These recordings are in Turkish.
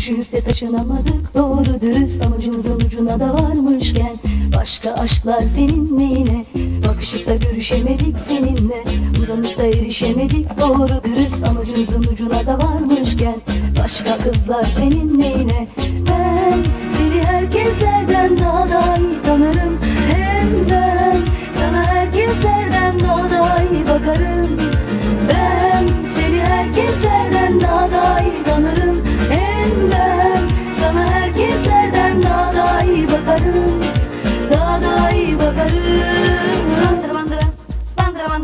Düşünüp de taşınamadık. Doğru dürüst Amacımızın ucuna da varmışken Başka aşklar senin neyine? Bakışıp da görüşemedik seninle Uzanıp da erişemedik. Doğru dürüst Amacımızın ucuna da varmışken Başka kızlar senin neyine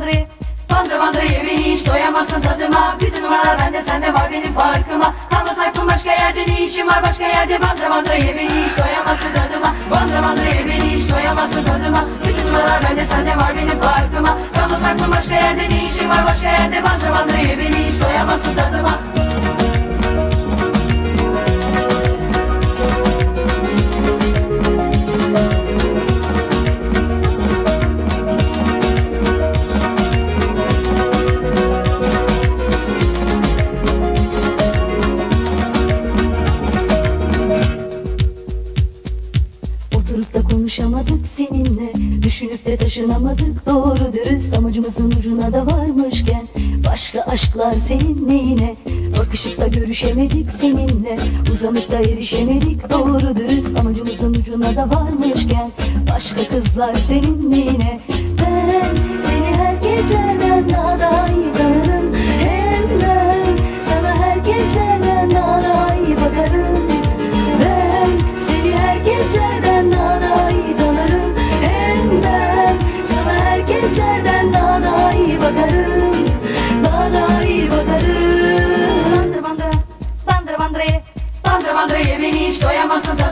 bandıra Bandıra bandıra ye hiç doyamazsın tadıma. Bütün numaralar bende sende var benim farkıma. Kalmaz aklım başka yerde ne işim var? Başka yerde Bandıra bandıra ye hiç doyamazsın tadıma. Bandıra bandıra ye hiç doyamazsın tadıma. Bütün numaralar bende sende var benim farkıma. Kalmaz aklım başka yerde ne işim var? Başka yerde Bandıra bandıra ye hiç doyamazsın tadıma Oturup da konuşamadık seninle. Düşünüp de taşınamadık. Doğru dürüst Amacımızın ucuna da varmışken. Başka aşklar senin neyine? Bakışıp da görüşemedik seninle. Uzanıp da erişemedik. Doğru dürüst Amacımızın ucuna da varmışken. Başka kızlar senin neyine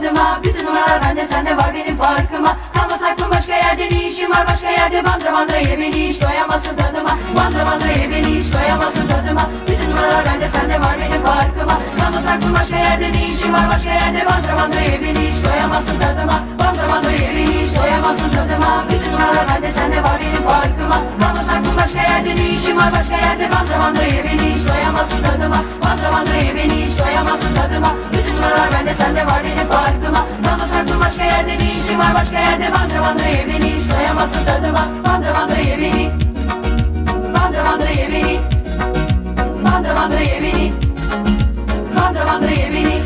tadıma Bütün numaralar bende sende var benim farkıma. Kalmaz aklım başka yerde ne işim var? Başka yerde Bandıra bandıra ye beni hiç doyamazsın tadıma. Bandıra bandıra ye beni hiç doyamazsın tadıma. Bütün numaralar bende sende var benim farkıma. Kalmaz aklım başka yerde ne işim var? Başka yerde Bandıra bandıra ye beni hiç doyamazsın tadıma. Bandıra bandıra ye beni hiç doyamazsın tadıma. Bütün numaralar bende sende var benim farkıma. Kalmaz aklım başka yerde ne işim var? Başka yerde Bandıra bandıra ye beni hiç doyamazsın tadıma. Bandıra bandıra ye beni hiç doyamazsın tadıma. Bütün numaralar bende sende var başka yerde ne işim var? Başka yerde Bandıra bandıra ye beni hiç doyamazsın tadıma Bandıra bandıra ye beni Bandıra bandıra ye beni Bandıra bandıra ye beni Bandıra bandıra ye beni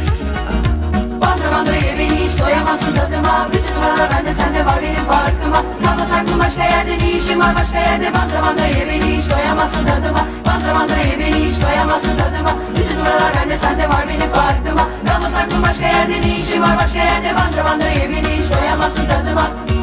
Bandıra bandıra ye beni hiç doyamazsın tadıma. Bütün numaralar bende sende var benim farkıma. Kalmaz aklım başka yerde ne işim var? Başka yerde Bandıra bandıra ye beni hiç doyamazsın tadıma. Bandıra bandıra ye beni hiç doyamazsın tadıma. Bütün Kalmaz